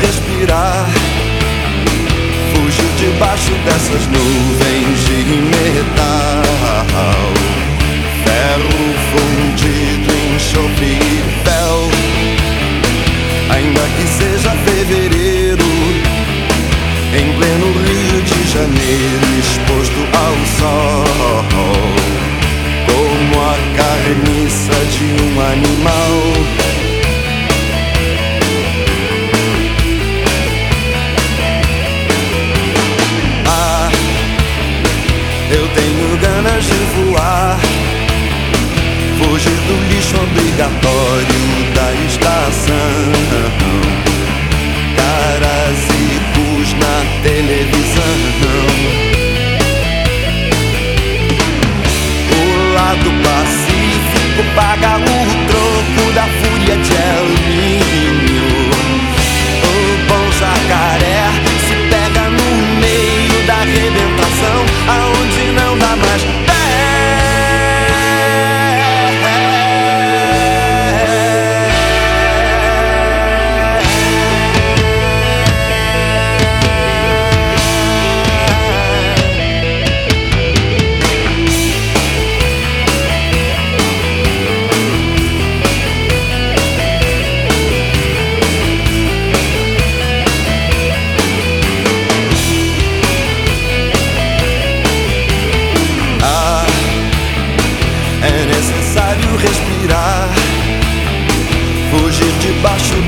respirar. Fugir debaixo dessas nuvens de metal. Ferro fundido em chofre e fel. Ainda que seja fevereiro, em pleno Rio de Janeiro, exposto ao sol, como a carniça de um animal.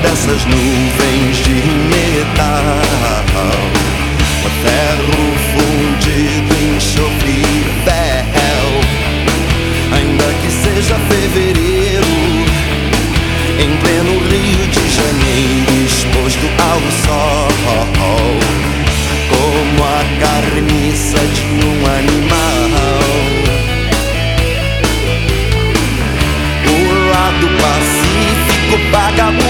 dessas nuvens de metal. Ferro fundido, em e Ainda que seja fevereiro Em pleno Rio de Janeiro exposto ao sol. Como a carniça de um animal. Do Pacífico vagabundo.